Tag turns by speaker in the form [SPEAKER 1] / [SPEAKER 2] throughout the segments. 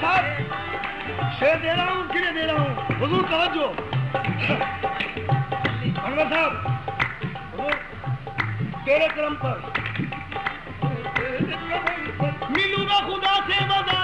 [SPEAKER 1] صاحب شیر دے رہا ہوں کے دے رہا ہوں؟ حضور توجہ۔ انور صاحب تیرے کرم پر۔ ملوں گا خدا سے مزہ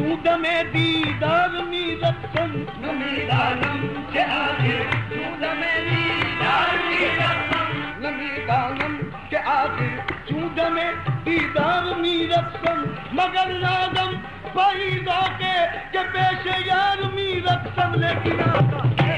[SPEAKER 1] چودم دیدار میرتن نمیدانم چه آخر چودم دیدار میرتن نمیدانم چه آخر چودم دیدار میرتن مگر نادم پہی ذوقے کہ پیش یار میرتن لیکن آقا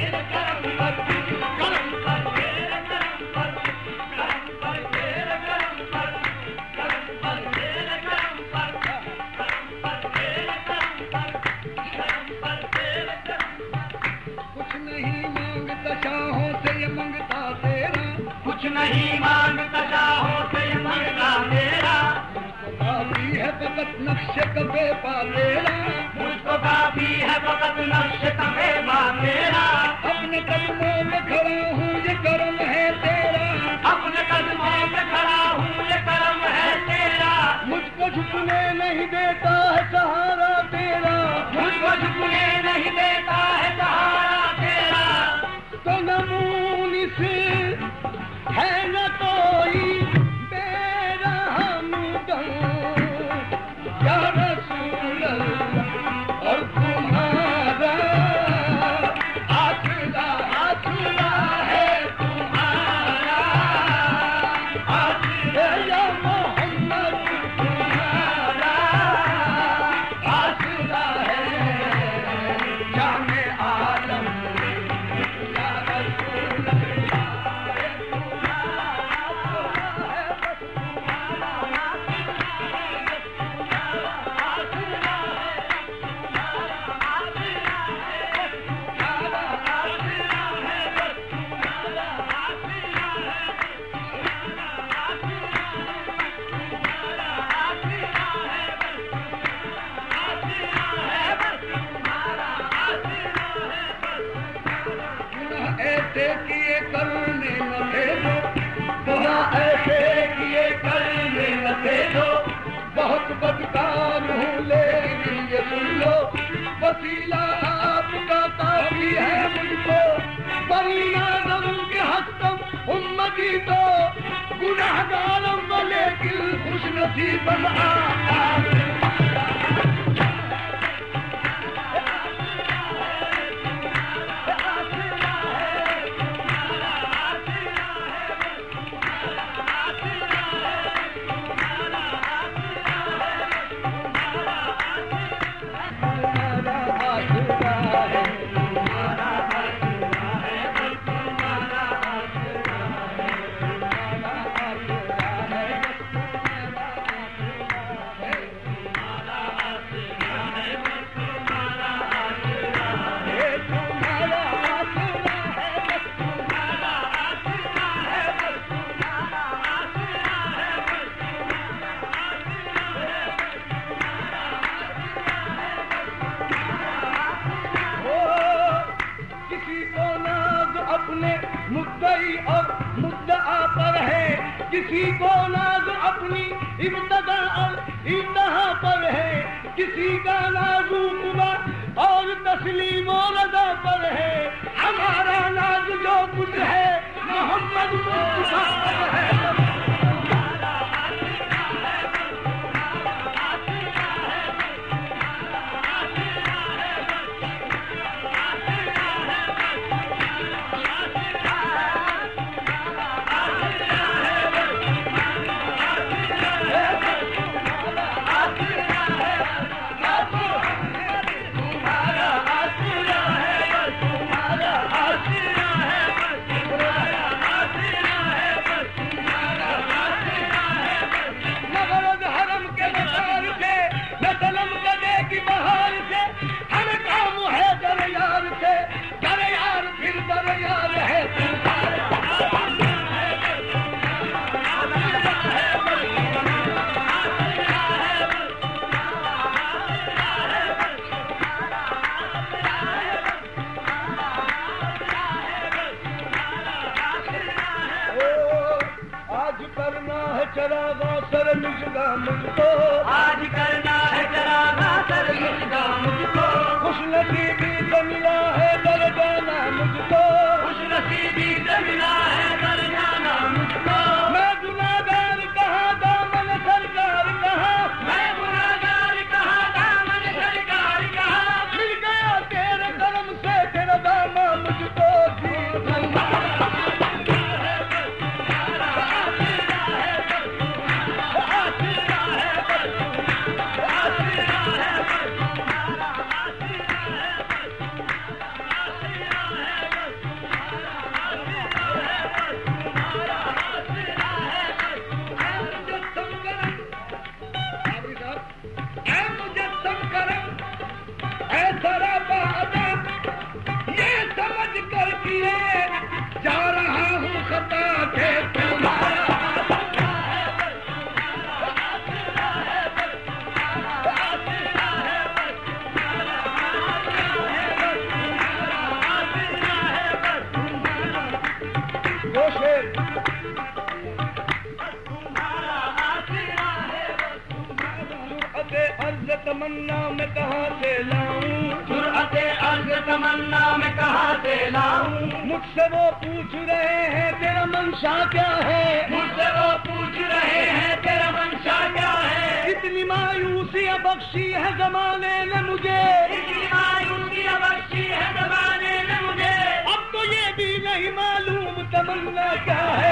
[SPEAKER 1] نہیں مانگتا چاہو سے میرا۔ کافی ہے فقط نقش کبے پا میرا۔
[SPEAKER 2] مجھ کو کافی ہے فقط نقش کبے پا میرا۔
[SPEAKER 1] اپنے قدموں میں کھڑا ہوں یہ کرم ہے تیرا۔
[SPEAKER 2] اپنے قدموں میں کھڑا ہوں یہ کرم ہے تیرا۔
[SPEAKER 1] مجھ کو جھکنے نہیں دیتا ہے سہارا تیرا۔
[SPEAKER 2] مجھ کو جھکنے نہیں دیتا ہے سہارا تیرا۔
[SPEAKER 1] تو نمونی سے ہے نہ کوئی پر ہے، کسی کا نازو رتبہ اور تسلیم و رضا پر ہے۔ ہمارا ناز جو کچھ ہے، محمد مصطفیٰ پر ہے۔ تمنا میں کہاں سے لاؤں؟
[SPEAKER 2] جرأت عرض تمنا میں کہاں سے لاؤں؟
[SPEAKER 1] مجھ سے وہ پوچھ رہے ہیں تیرا منشا کیا ہے؟
[SPEAKER 2] مجھ سے وہ پوچھ رہے ہیں تیرا منشا کیا ہے؟
[SPEAKER 1] اتنی مایوسی بخشی ہے زمانے نے مجھے۔
[SPEAKER 2] اتنی مایوسی بخشی ہے زمانے نے مجھے۔
[SPEAKER 1] اب تو یہ بھی نہیں معلوم تمنا کیا ہے۔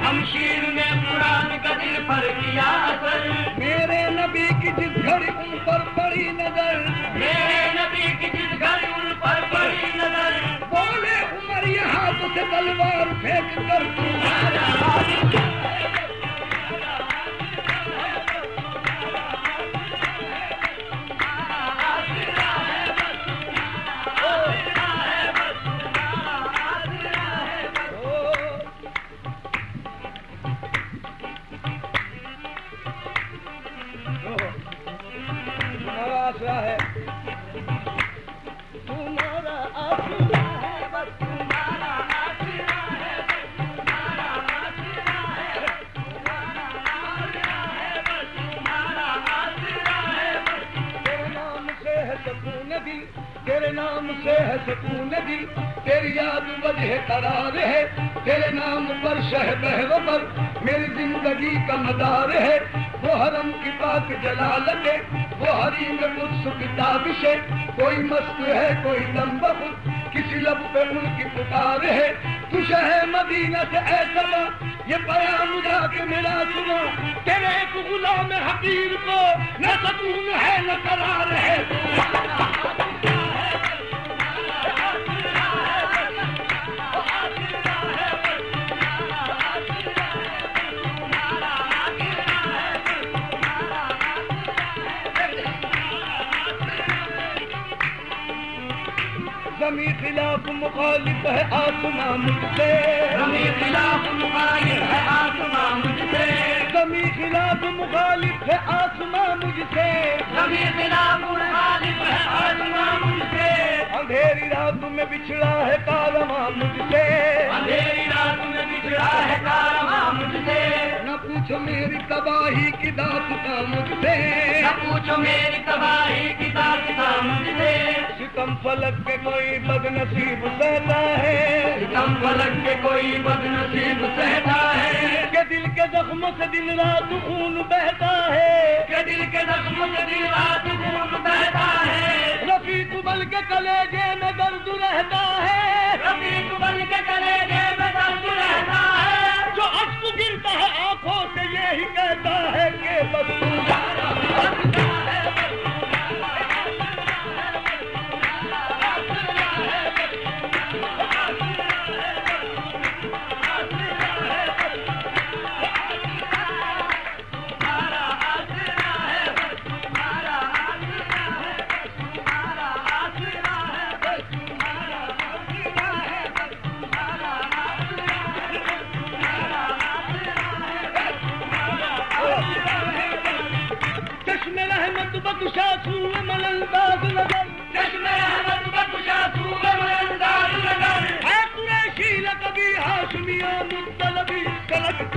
[SPEAKER 1] ہم شیر
[SPEAKER 2] نے قرآن کا دل پر کیا اثر؟
[SPEAKER 1] میرے نبی کی جس گھڑی ان پر پڑی نظر
[SPEAKER 2] میرے نبی کی جس گھر ان پر پڑی نظر۔
[SPEAKER 1] بولے عمر یہ ہاتھ سے تلوار پھینک کر شہ بہروں پر میری زندگی کا مدار ہے۔ وہ حرم کی پاک جلالت ہے، وہ حریم قدس کی تابش ہے۔ کوئی مست ہے، کوئی دم کسی لب پہ ان کی پکار ہے۔ تو شہ مدینہ سے اے سما یہ پیام جا کے میرا سنا۔ تیرے ایک غلام حقیر کو نہ سکون ہے، نہ قرار ہے۔ زمین خلاف مخالف ہے آسمان مجھ سے۔
[SPEAKER 2] ہمیں خلاف مخالف ہے آسمان مجھ سے۔
[SPEAKER 1] زمین خلاف مخالف ہے آسمان مجھ سے۔
[SPEAKER 2] ہمیں خلاف مخالف ہے آسمان مجھ سے۔
[SPEAKER 1] اندھیری رات میں بچھڑا ہے کارواں مجھ سے۔
[SPEAKER 2] اندھیری رات میں بچھڑا ہے کارواں مجھ سے۔
[SPEAKER 1] نہ پوچھو میری تباہی کی داستان مجھ سے۔
[SPEAKER 2] نہ پوچھو میری تباہی کی داستان
[SPEAKER 1] فلک کے کوئی بد نصیب سہتا ہے۔
[SPEAKER 2] ستم فلک کے کوئی بد نصیب سہتا ہے۔
[SPEAKER 1] کہ دل کے زخموں سے دن رات خون بہتا ہے۔
[SPEAKER 2] کہ دل کے زخم سے دل رات خون بہتا ہے۔
[SPEAKER 1] رفیق بل کے کلیجے میں درد رہتا ہے۔
[SPEAKER 2] رفیق بن کے کلیجے میں درد رہتا ہے۔
[SPEAKER 1] جو اشک گرتا ہے آنکھوں سے یہی کہتا ہے کہ بس چشم رحمت نظر
[SPEAKER 2] چشم بخشا نظر۔
[SPEAKER 1] ہے قریشی لقبی ہاشمیہ مطلبی کلک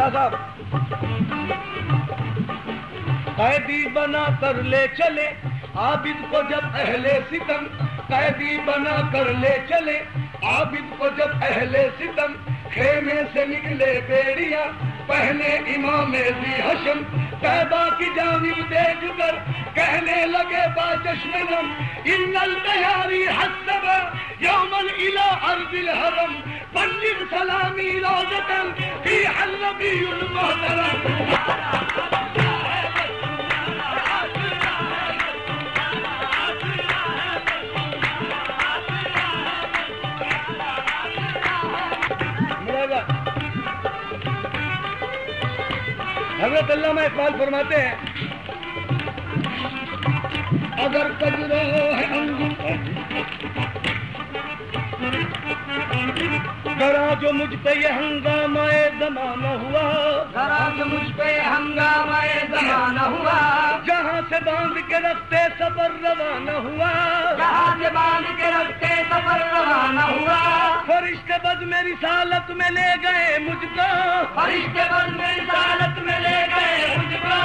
[SPEAKER 1] شاہ صاحب قیدی بنا کر لے چلے، عابد کو جب اہل ستم، قیدی بنا کر لے چلے، عابد کو جب اہل ستم، خیمے سے نکلے بیڑیاں، پہنے امام زی حشم کعبہ کی جانب دیکھ کر کہنے لگے با چشمنم ان التیاری حسب یوم الى ارض الحرم، بلغ سلامی روزتن فی حلبی المحترم. حضرت علامہ اقبال فرماتے ہیں اگر کجرو ہے کرا جو مجھ پہ یہ ہنگامہ زمانہ ہوا
[SPEAKER 2] ذرا جو مجھ پہ ہنگامہ زمانہ ہوا۔
[SPEAKER 1] جہاں سے باندھ کے رکھتے سفر روانہ ہوا۔
[SPEAKER 2] جہاں سے باندھ کے رکھتے سفر روانہ
[SPEAKER 1] فرشتے بد میری سالت میں لے گئے مجھ کو۔
[SPEAKER 2] فرشتے بند میں رسالت میں لے گئے مجھ کو۔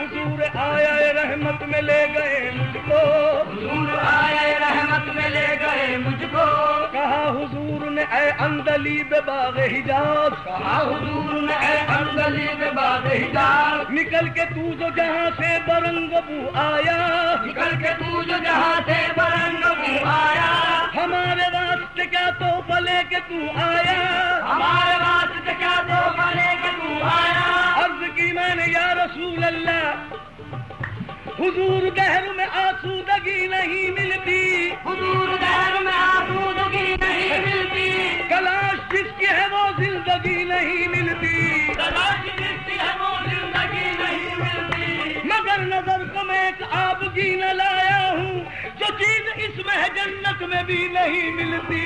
[SPEAKER 1] حضور آیا رحمت میں لے گئے مجھ کو۔
[SPEAKER 2] حضور آئے رحمت میں لے گئے مجھ کو۔
[SPEAKER 1] کہا حضور نے اے اندلی بے باغ حجاز
[SPEAKER 2] کہا حضور نے اے اندلی میں باد حجاب۔
[SPEAKER 1] نکل کے تو جو جہاں سے برنگ بو آیا۔
[SPEAKER 2] نکل کے تو جو جہاں سے برنگ بو آیا۔
[SPEAKER 1] ہمارے کیا تو بلے کے تو آیا؟
[SPEAKER 2] ہمارے واسطے کیا تو بنے کہ تو آیا؟
[SPEAKER 1] عرض کی میں نے یا رسول اللہ حضور دہر میں آسودگی نہیں ملتی۔
[SPEAKER 2] حضور دہر میں آسودگی نہیں ملتی۔
[SPEAKER 1] کلاش جس کی ہے وہ زندگی نہیں ملتی۔
[SPEAKER 2] تلاش جس کی ہے وہ زندگی نہیں ملتی۔
[SPEAKER 1] مگر نظر کو میں ایک آپ کی نہ لایا ہوں۔ جو چیز اس میں جنت میں بھی نہیں ملتی۔